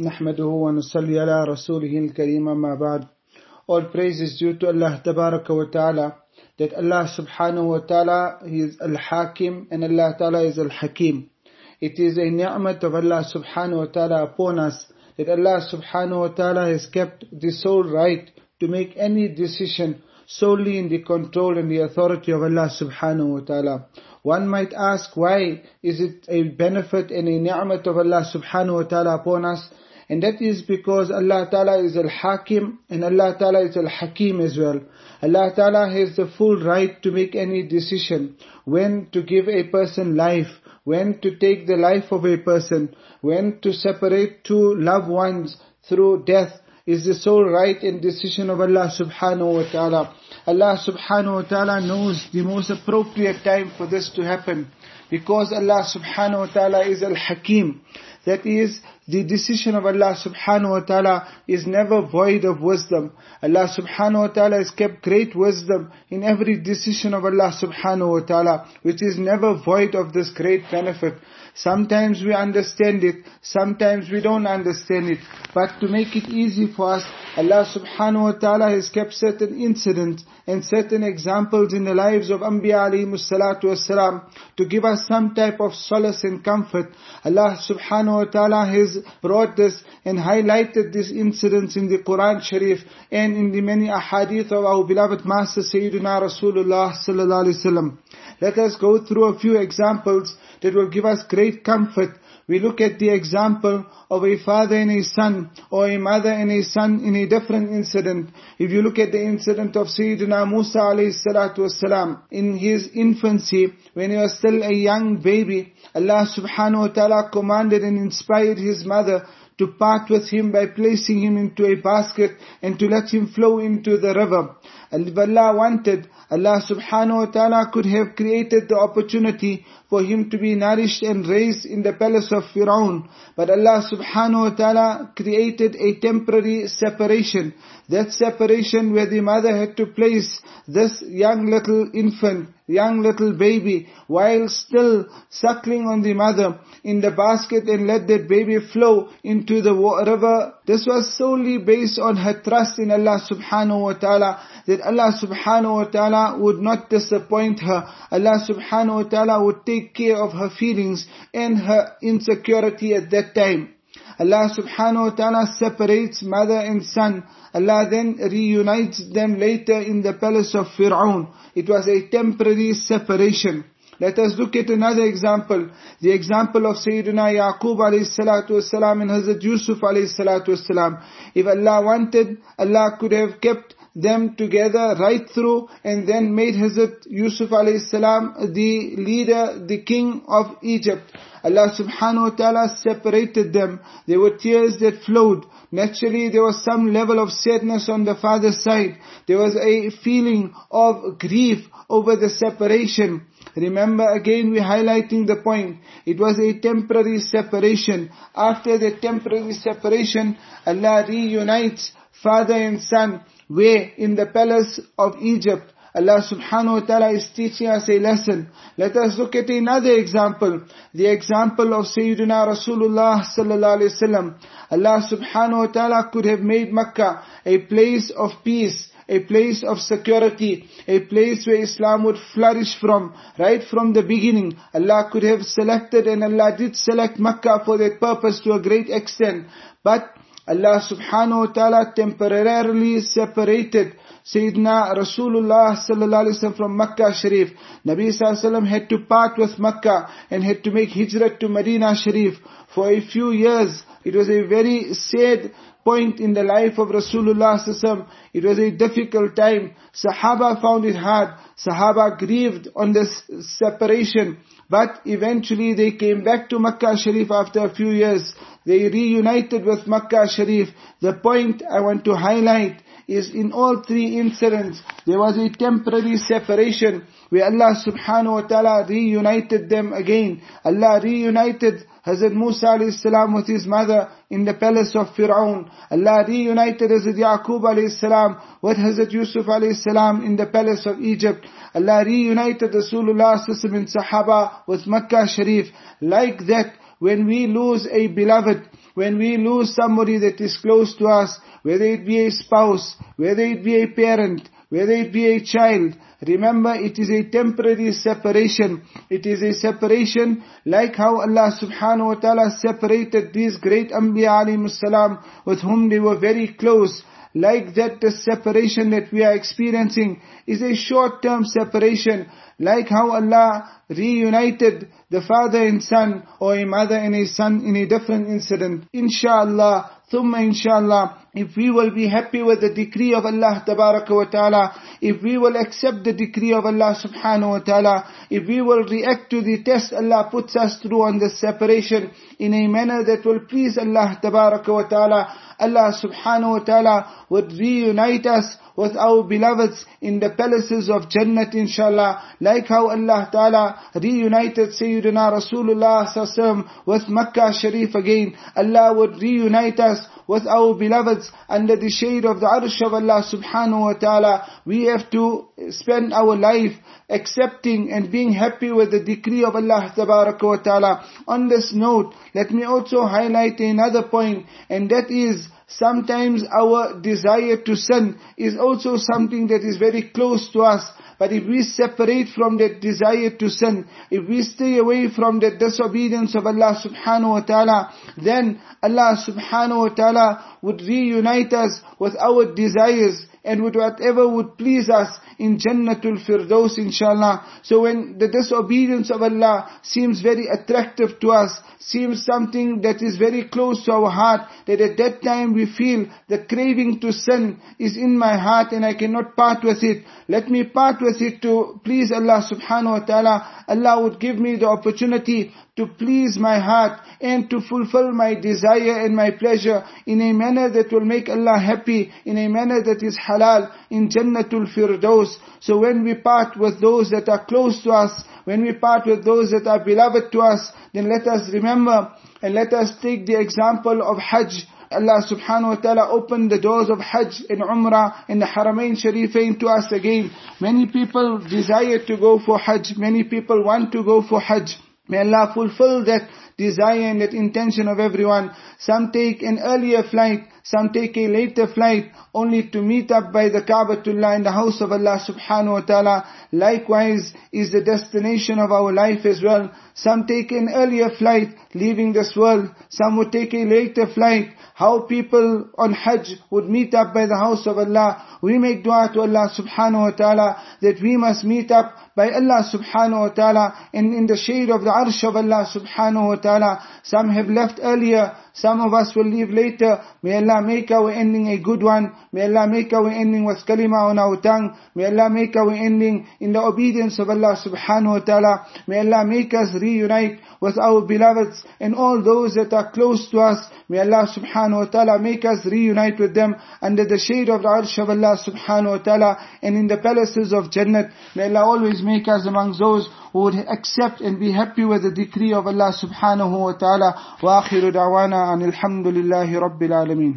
نحمده ونصلي على رسوله الكريم ما بعد All praise is due to Allah Tabaraka wa Ta'ala that Allah Subhanahu wa Ta'ala He is Al-Hakim and Allah Ta'ala is Al-Hakim. It is a ni'mat of Allah Subhanahu wa Ta'ala upon us that Allah Subhanahu wa Ta'ala has kept the sole right to make any decision solely in the control and the authority of Allah Subhanahu wa Ta'ala. One might ask why is it a benefit and a ni'mat of Allah Subhanahu wa Ta'ala upon us? And that is because Allah Ta'ala is Al-Hakim and Allah Ta'ala is Al-Hakim as well. Allah Ta'ala has the full right to make any decision. When to give a person life, when to take the life of a person, when to separate two loved ones through death is the sole right and decision of Allah subhanahu wa ta'ala. Allah subhanahu wa ta'ala knows the most appropriate time for this to happen. Because Allah subhanahu wa ta'ala is al-Hakim. That is, the decision of Allah subhanahu wa ta'ala is never void of wisdom. Allah subhanahu wa ta'ala has kept great wisdom in every decision of Allah subhanahu wa ta'ala, which is never void of this great benefit. Sometimes we understand it, sometimes we don't understand it. But to make it easy for us, Allah subhanahu wa ta'ala has kept certain incidents and certain examples in the lives of Anbiya alayhi salatu wasalam to give us some type of solace and comfort. Allah subhanahu wa ta'ala has brought this and highlighted these incidents in the Quran Sharif and in the many ahadith of our beloved Master Sayyidina Rasulullah sallallahu alaihi wasallam. Let us go through a few examples that will give us great comfort. We look at the example of a father and a son, or a mother and a son in a different incident. If you look at the incident of Sayyidina Musa wasalam, in his infancy, when he was still a young baby, Allah subhanahu wa ta'ala commanded and inspired his mother to part with him by placing him into a basket and to let him flow into the river. Allah wanted, Allah subhanahu wa ta'ala could have created the opportunity for him to be nourished and raised in the palace of Firaun. But Allah subhanahu wa ta'ala created a temporary separation. That separation where the mother had to place this young little infant, young little baby, while still suckling on the mother in the basket and let that baby flow into the river. This was solely based on her trust in Allah subhanahu wa ta'ala, that Allah subhanahu wa ta'ala would not disappoint her. Allah subhanahu wa ta'ala would take care of her feelings and her insecurity at that time. Allah subhanahu wa ta'ala separates mother and son. Allah then reunites them later in the palace of Fir'aun. It was a temporary separation. Let us look at another example. The example of Sayyidina Yaqub alayhi salatu and Hazrat Yusuf alayhi salatu. If Allah wanted, Allah could have kept them together right through and then made Hazrat Yusuf alayhi salam the leader, the king of Egypt. Allah subhanahu wa ta'ala separated them. There were tears that flowed. Naturally, there was some level of sadness on the father's side. There was a feeling of grief over the separation. Remember again we're highlighting the point. It was a temporary separation. After the temporary separation, Allah reunites father and son where in the palace of Egypt. Allah subhanahu wa ta'ala is teaching us a lesson. Let us look at another example. The example of Sayyidina Rasulullah sallallahu alayhi wasallam. Allah subhanahu wa ta'ala could have made Makkah a place of peace a place of security, a place where Islam would flourish from, right from the beginning. Allah could have selected and Allah did select Makkah for that purpose to a great extent. But Allah subhanahu wa ta'ala temporarily separated Sayyidina Rasulullah sallallahu alaihi wasallam from Makkah Sharif. Nabi sallallahu alayhi wa had to part with Makkah and had to make hijrah to Medina Sharif. For a few years, it was a very sad point in the life of Rasulullah sallallahu It was a difficult time. Sahaba found it hard. Sahaba grieved on this separation. But eventually they came back to Makkah Sharif after a few years. They reunited with Makkah Sharif. The point I want to highlight is in all three incidents, there was a temporary separation where Allah subhanahu wa ta'ala reunited them again. Allah reunited Hazrat Musa alayhi salam with his mother in the palace of Fir'aun. Allah reunited Hazrat Yaqub alayhi salam with Hazrat Yusuf alayhi salam in the palace of Egypt. Allah reunited Rasulullah sallallahu Sahaba with Makkah Sharif. Like that, when we lose a beloved, when we lose somebody that is close to us, whether it be a spouse, whether it be a parent, whether it be a child, remember it is a temporary separation. It is a separation like how Allah subhanahu wa ta'ala separated these great Anbiya alayhi salam with whom they were very close. Like that the separation that we are experiencing is a short-term separation. Like how Allah reunited the father and son or a mother and a son in a different incident. Inshallah, thumma inshallah, if we will be happy with the decree of Allah wa ta'ala, if we will accept the decree of Allah subhanahu wa ta'ala, if we will react to the test Allah puts us through on the separation in a manner that will please Allah wa ta'ala, Allah subhanahu wa ta'ala would reunite us with our beloveds in the palaces of Jannat inshallah. Like how Allah Ta'ala reunited Sayyidina Rasulullah with Makkah Sharif again. Allah would reunite us with our beloveds under the shade of the arsh of Allah subhanahu wa ta'ala. We have to spend our life accepting and being happy with the decree of Allah wa ta'ala. On this note, let me also highlight another point and that is sometimes our desire to sin is also something that is very close to us. But if we separate from that desire to sin, if we stay away from that disobedience of Allah subhanahu wa ta'ala, then Allah subhanahu wa ta'ala would reunite us with our desires and with whatever would please us in Jannatul Firdaus inshallah. So when the disobedience of Allah seems very attractive to us, seems something that is very close to our heart, that at that time we feel the craving to sin is in my heart and I cannot part with it. Let me part with it to please Allah subhanahu wa ta'ala. Allah would give me the opportunity to please my heart and to fulfill my desire and my pleasure in a manner that will make Allah happy, in a manner that is halal, in Jannatul Firdaus. So when we part with those that are close to us, when we part with those that are beloved to us, then let us remember and let us take the example of Hajj. Allah subhanahu wa ta'ala opened the doors of Hajj and Umrah in the Haramain Sharifain to us again. Many people desire to go for Hajj. Many people want to go for Hajj. May Allah fulfill that desire and that intention of everyone. Some take an earlier flight, some take a later flight, only to meet up by the Kaabatullah in the house of Allah subhanahu wa ta'ala. Likewise is the destination of our life as well. Some take an earlier flight, leaving this world. Some would take a later flight. How people on Hajj would meet up by the house of Allah. We make dua to Allah subhanahu wa ta'ala that we must meet up by Allah subhanahu wa ta'ala and in the shade of the arsh of Allah subhanahu wa ta'ala. Some have left earlier, some of us will leave later. May Allah make our ending a good one. May Allah make our ending with kalima on our tongue. May Allah make our ending in the obedience of Allah subhanahu wa ta'ala. May Allah make us reunite with our beloveds and all those that are close to us. May Allah subhanahu wa ta'ala make us reunite with them under the shade of the arsh of Allah subhanahu wa ta'ala and in the palaces of Jannat. May Allah always make us among those who would accept and be happy with the decree of Allah subhanahu wa ta'ala. Wa akhiru عن الحمد لله رب العالمين.